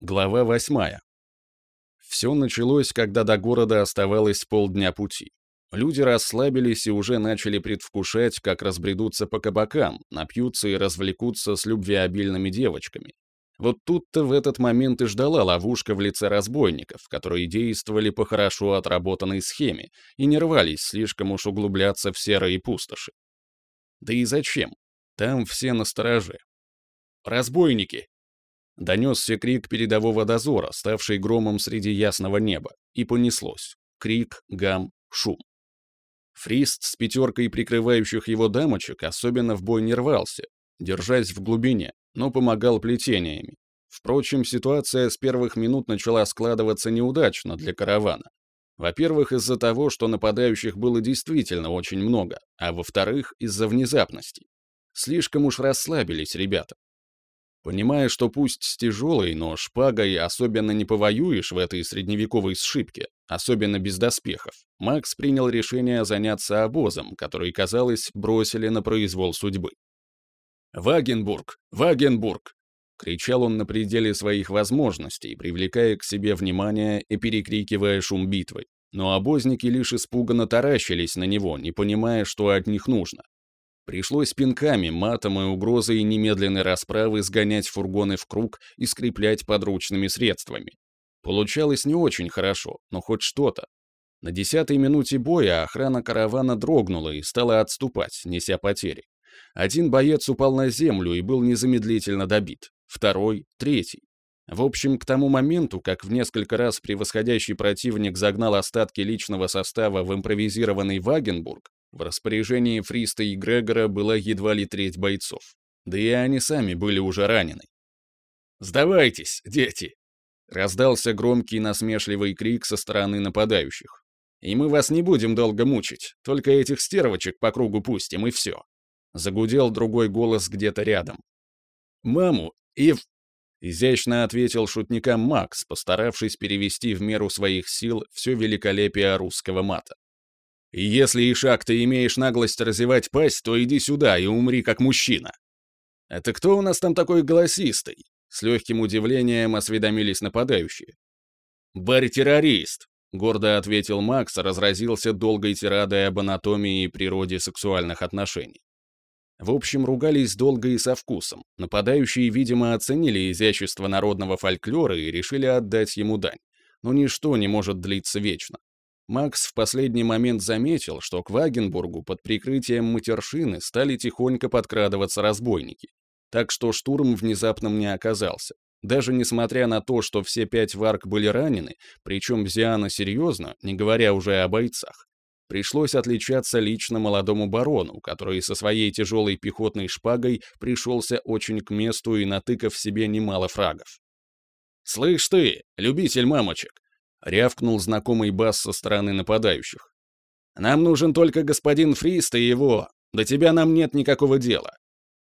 Глава восьмая. Все началось, когда до города оставалось полдня пути. Люди расслабились и уже начали предвкушать, как разбредутся по кабакам, напьются и развлекутся с любвеобильными девочками. Вот тут-то в этот момент и ждала ловушка в лице разбойников, которые действовали по хорошо отработанной схеме и не рвались слишком уж углубляться в серые пустоши. Да и зачем? Там все настороже. «Разбойники!» Донесся крик передового дозора, ставший громом среди ясного неба, и понеслось. Крик, гам, шум. Фрист с пятеркой прикрывающих его дамочек особенно в бой не рвался, держась в глубине, но помогал плетениями. Впрочем, ситуация с первых минут начала складываться неудачно для каравана. Во-первых, из-за того, что нападающих было действительно очень много, а во-вторых, из-за внезапности. Слишком уж расслабились ребята. Понимая, что пусть с тяжелой, но шпагой особенно не повоюешь в этой средневековой сшибке, особенно без доспехов, Макс принял решение заняться обозом, который, казалось, бросили на произвол судьбы. «Вагенбург! Вагенбург!» — кричал он на пределе своих возможностей, привлекая к себе внимание и перекрикивая шум битвы. Но обозники лишь испуганно таращились на него, не понимая, что от них нужно. Пришлось пинками, матом и угрозой немедленной расправы сгонять фургоны в круг и скреплять подручными средствами. Получалось не очень хорошо, но хоть что-то. На десятой минуте боя охрана каравана дрогнула и стала отступать, неся потери. Один боец упал на землю и был незамедлительно добит. Второй, третий. В общем, к тому моменту, как в несколько раз превосходящий противник загнал остатки личного состава в импровизированный Вагенбург, в распоряжении Фриста и Грегора была едва ли треть бойцов. Да и они сами были уже ранены. «Сдавайтесь, дети!» Раздался громкий насмешливый крик со стороны нападающих. «И мы вас не будем долго мучить, только этих стервочек по кругу пустим, и все». Загудел другой голос где-то рядом. «Маму и...» Изящно ответил шутникам Макс, постаравшись перевести в меру своих сил все великолепие русского мата. И если, Ишак, ты имеешь наглость разевать пасть, то иди сюда и умри как мужчина. Это кто у нас там такой голосистый? С легким удивлением осведомились нападающие. «Барь-террорист», — гордо ответил Макс, разразился долгой тирадой об анатомии и природе сексуальных отношений. В общем, ругались долго и со вкусом. Нападающие, видимо, оценили изящество народного фольклора и решили отдать ему дань. Но ничто не может длиться вечно. Макс в последний момент заметил, что к Вагенбургу под прикрытием матершины стали тихонько подкрадываться разбойники. Так что штурм внезапным не оказался. Даже несмотря на то, что все пять варк были ранены, причем Зиана серьезно, не говоря уже о бойцах, пришлось отличаться лично молодому барону, который со своей тяжелой пехотной шпагой пришелся очень к месту и натыкав себе немало фрагов. «Слышь ты, любитель мамочек, — рявкнул знакомый бас со стороны нападающих. «Нам нужен только господин Фрист и его. До тебя нам нет никакого дела».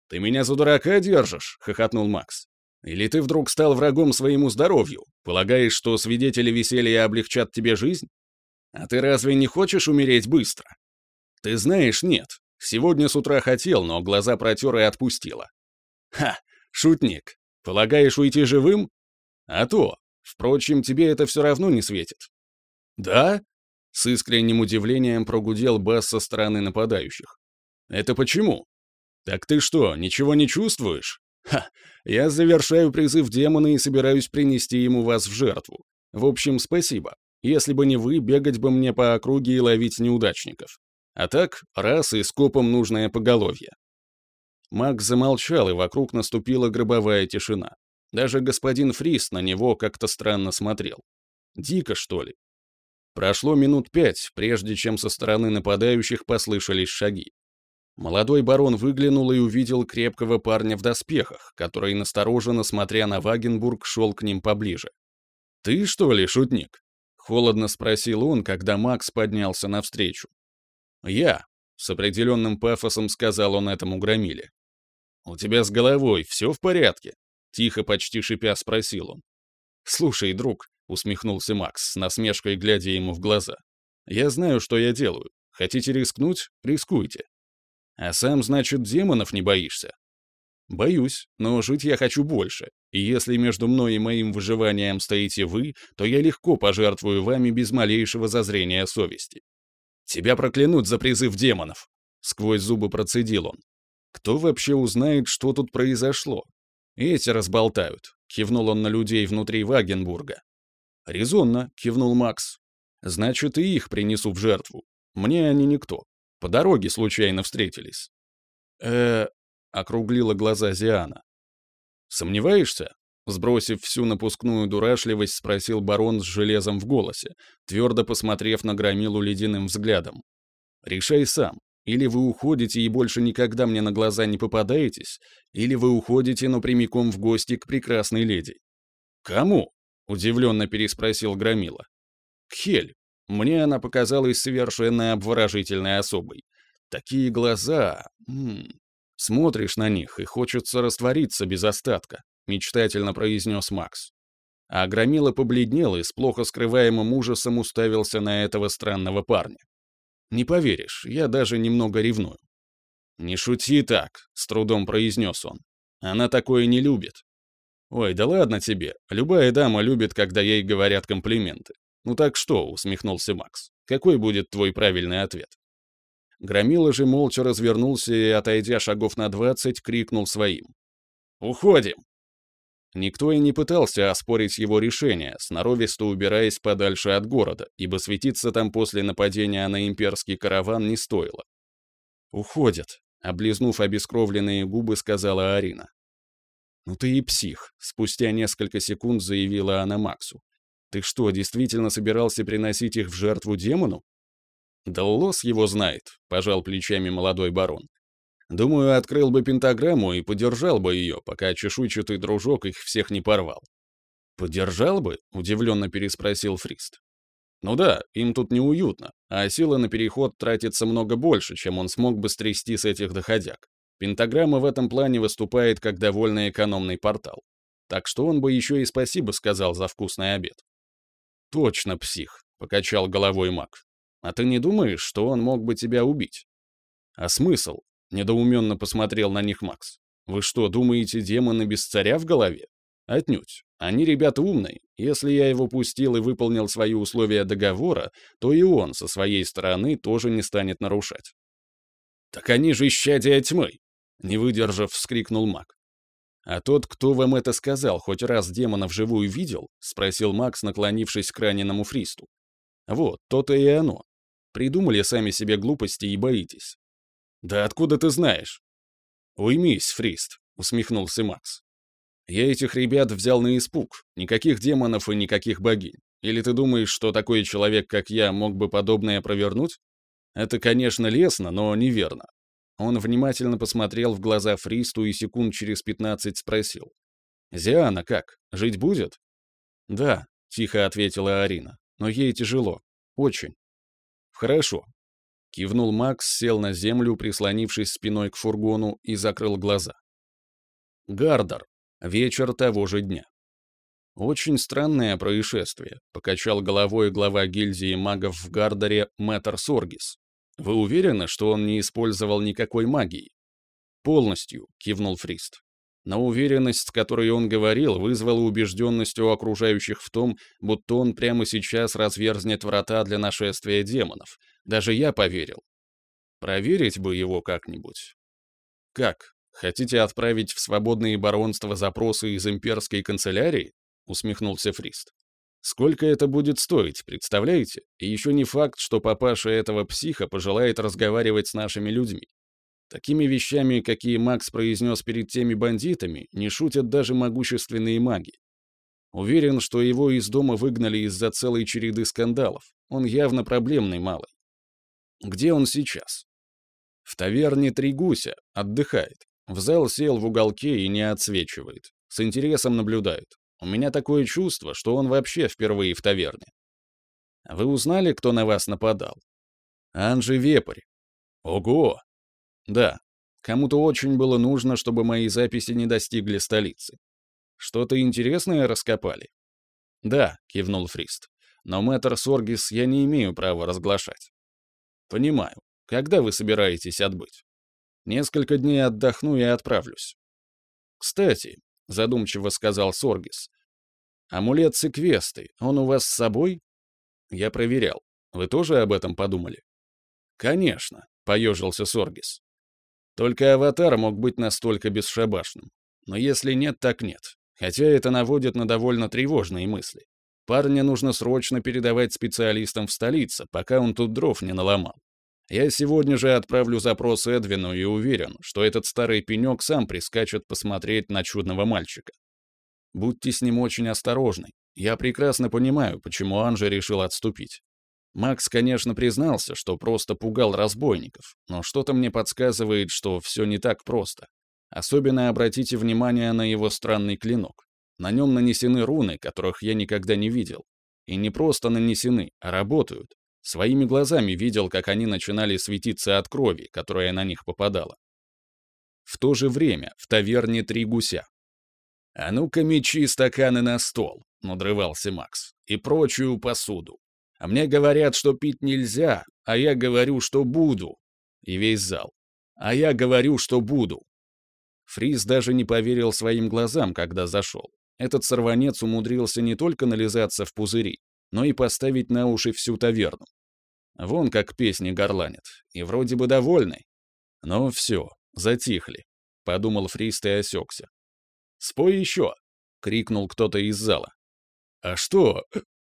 «Ты меня за дурака держишь?» — хохотнул Макс. «Или ты вдруг стал врагом своему здоровью? Полагаешь, что свидетели веселья облегчат тебе жизнь? А ты разве не хочешь умереть быстро?» «Ты знаешь, нет. Сегодня с утра хотел, но глаза протер и отпустила». «Ха, шутник. Полагаешь уйти живым?» «А то. Впрочем, тебе это все равно не светит». «Да?» — с искренним удивлением прогудел бас со стороны нападающих. «Это почему?» «Так ты что, ничего не чувствуешь?» «Ха! Я завершаю призыв демона и собираюсь принести ему вас в жертву. В общем, спасибо. Если бы не вы, бегать бы мне по округе и ловить неудачников. А так, раз и скопом нужное поголовье». Макс замолчал, и вокруг наступила гробовая тишина. Даже господин Фрис на него как-то странно смотрел. Дико, что ли? Прошло минут пять, прежде чем со стороны нападающих послышались шаги. Молодой барон выглянул и увидел крепкого парня в доспехах, который, настороженно смотря на Вагенбург, шел к ним поближе. «Ты, что ли, шутник?» — холодно спросил он, когда Макс поднялся навстречу. «Я», — с определенным пафосом сказал он этому громиле. «У тебя с головой все в порядке?» Тихо, почти шипя, спросил он. «Слушай, друг», — усмехнулся Макс, насмешкой глядя ему в глаза. «Я знаю, что я делаю. Хотите рискнуть? Рискуйте. А сам, значит, демонов не боишься?» Боюсь, но жить я хочу больше, и если между мной и моим выживанием стоите вы, то я легко пожертвую вами без малейшего зазрения совести. Тебя проклянут за призыв демонов!» Сквозь зубы процедил он. «Кто вообще узнает, что тут произошло? Эти разболтают», — кивнул он на людей внутри Вагенбурга. «Резонно», — кивнул Макс. «Значит, и их принесу в жертву. Мне они никто. По дороге случайно встретились». «Э-э...» округлила глаза Зиана. «Сомневаешься?» Сбросив всю напускную дурашливость, спросил барон с железом в голосе, твердо посмотрев на громилу ледяным взглядом. «Решай сам. Или вы уходите и больше никогда мне на глаза не попадаетесь, или вы уходите, но прямиком в гости к прекрасной леди». «Кому?» — удивленно переспросил Громила. «Кхель. Мне она показалась совершенно обворожительной особой. Такие глаза... М -м, смотришь на них, и хочется раствориться без остатка. — мечтательно произнес Макс. А Громила побледнел и с плохо скрываемым ужасом уставился на этого странного парня. «Не поверишь, я даже немного ревную». «Не шути так», — с трудом произнес он. «Она такое не любит». «Ой, да ладно тебе. Любая дама любит, когда ей говорят комплименты. Ну так что?» — усмехнулся Макс. «Какой будет твой правильный ответ?» Громила же молча развернулся и, отойдя шагов на двадцать, крикнул своим. «Уходим!» Никто и не пытался оспорить его решение, сноровисто убираясь подальше от города, ибо светиться там после нападения на имперский караван не стоило. «Уходят», — облизнув обескровленные губы, сказала Арина. «Ну ты и псих», — спустя несколько секунд заявила она Максу. «Ты что, действительно собирался приносить их в жертву демону?» «Да лос его знает», — пожал плечами молодой барон. Думаю, открыл бы пентаграмму и подержал бы ее, пока чешуйчатый дружок их всех не порвал. «Подержал бы?» — удивленно переспросил Фрист. «Ну да, им тут неуютно, а силы на переход тратится много больше, чем он смог бы стрясти с этих доходяг. Пентаграмма в этом плане выступает как довольно экономный портал. Так что он бы еще и спасибо сказал за вкусный обед». «Точно псих», — покачал головой маг. «А ты не думаешь, что он мог бы тебя убить?» «А смысл? Недоуменно посмотрел на них Макс. «Вы что, думаете, демоны без царя в голове? Отнюдь. Они ребята умные. Если я его пустил и выполнил свои условия договора, то и он со своей стороны тоже не станет нарушать». «Так они же исчадия тьмы!» Не выдержав, вскрикнул маг. «А тот, кто вам это сказал, хоть раз демона вживую видел?» — спросил Макс, наклонившись к раненому Фристу. «Вот, то-то и оно. Придумали сами себе глупости и боитесь. «Да откуда ты знаешь?» «Уймись, Фрист», — усмехнулся Макс. «Я этих ребят взял на испуг. Никаких демонов и никаких богинь. Или ты думаешь, что такой человек, как я, мог бы подобное провернуть? Это, конечно, лестно, но неверно». Он внимательно посмотрел в глаза Фристу и секунд через пятнадцать спросил. «Зиана как? Жить будет?» «Да», — тихо ответила Арина. «Но ей тяжело. Очень». «Хорошо. Кивнул Макс, сел на землю, прислонившись спиной к фургону, и закрыл глаза. Гардер. Вечер того же дня. «Очень странное происшествие», — покачал головой глава гильдии магов в Гардере Мэтр Соргис. «Вы уверены, что он не использовал никакой магии?» «Полностью», — кивнул Фрист. Но уверенность, с которой он говорил, вызвала убежденность у окружающих в том, будто он прямо сейчас разверзнет врата для нашествия демонов, даже я поверил. Проверить бы его как-нибудь. Как? Хотите отправить в свободные баронства запросы из имперской канцелярии? Усмехнулся Фрист. Сколько это будет стоить, представляете? И еще не факт, что папаша этого психа пожелает разговаривать с нашими людьми. Такими вещами, какие Макс произнес перед теми бандитами, не шутят даже могущественные маги. Уверен, что его из дома выгнали из-за целой череды скандалов. Он явно проблемный малый. Где он сейчас? В таверне «Три гуся», отдыхает. В зал сел в уголке и не отсвечивает. С интересом наблюдает. У меня такое чувство, что он вообще впервые в таверне. Вы узнали, кто на вас нападал? Анжи Вепрь. Ого! Да, кому-то очень было нужно, чтобы мои записи не достигли столицы. Что-то интересное раскопали? Да, кивнул Фрист. Но мэтр Соргис я не имею права разглашать. «Понимаю. Когда вы собираетесь отбыть?» «Несколько дней отдохну и отправлюсь». «Кстати», — задумчиво сказал Соргис, — «амулет секвесты, он у вас с собой?» Я проверял. Вы тоже об этом подумали? «Конечно», — поежился Соргис. «Только аватар мог быть настолько бесшабашным. Но если нет, так нет. Хотя это наводит на довольно тревожные мысли. Парня нужно срочно передавать специалистам в столице, пока он тут дров не наломал. Я сегодня же отправлю запрос Эдвину и уверен, что этот старый пенек сам прискачет посмотреть на чудного мальчика. Будьте с ним очень осторожны. Я прекрасно понимаю, почему Анжи решил отступить. Макс, конечно, признался, что просто пугал разбойников, но что-то мне подсказывает, что все не так просто. Особенно обратите внимание на его странный клинок. На нем нанесены руны, которых я никогда не видел. И не просто нанесены, а работают. Своими глазами видел, как они начинали светиться от крови, которая на них попадала. В то же время в таверне три гуся. «А ну-ка мечи стаканы на стол», — надрывался Макс, — «и прочую посуду. А мне говорят, что пить нельзя, а я говорю, что буду». И весь зал. «А я говорю, что буду». Фриз даже не поверил своим глазам, когда зашел. Этот сорванец умудрился не только нализаться в пузыри, но и поставить на уши всю таверну. Вон как песни горланит, и вроде бы довольны. Но все, затихли, — подумал Фрист и осекся. «Спой еще!» — крикнул кто-то из зала. «А что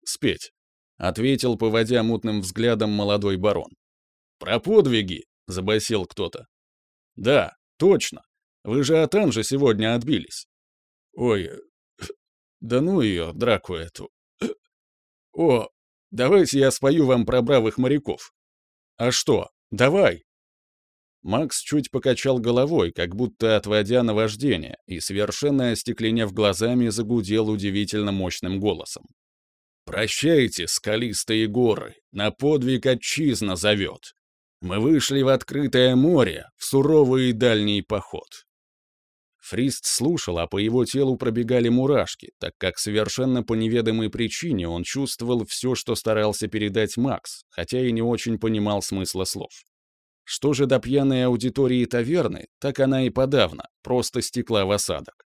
спеть?» — ответил, поводя мутным взглядом молодой барон. «Про подвиги!» — забасил кто-то. «Да, точно. Вы же от Анжи сегодня отбились». «Ой, да ну ее, драку эту. О, давайте я спою вам про бравых моряков. А что, давай. Макс чуть покачал головой, как будто отводя наваждение, и, совершенно остекленев глазами, загудел удивительно мощным голосом. «Прощайте, скалистые горы, на подвиг отчизна зовет. Мы вышли в открытое море, в суровый дальний поход. Фрист слушал, а по его телу пробегали мурашки, так как совершенно по неведомой причине он чувствовал все, что старался передать Макс, хотя и не очень понимал смысла слов. Что же до пьяной аудитории таверны, так она и подавно, просто стекла в осадок.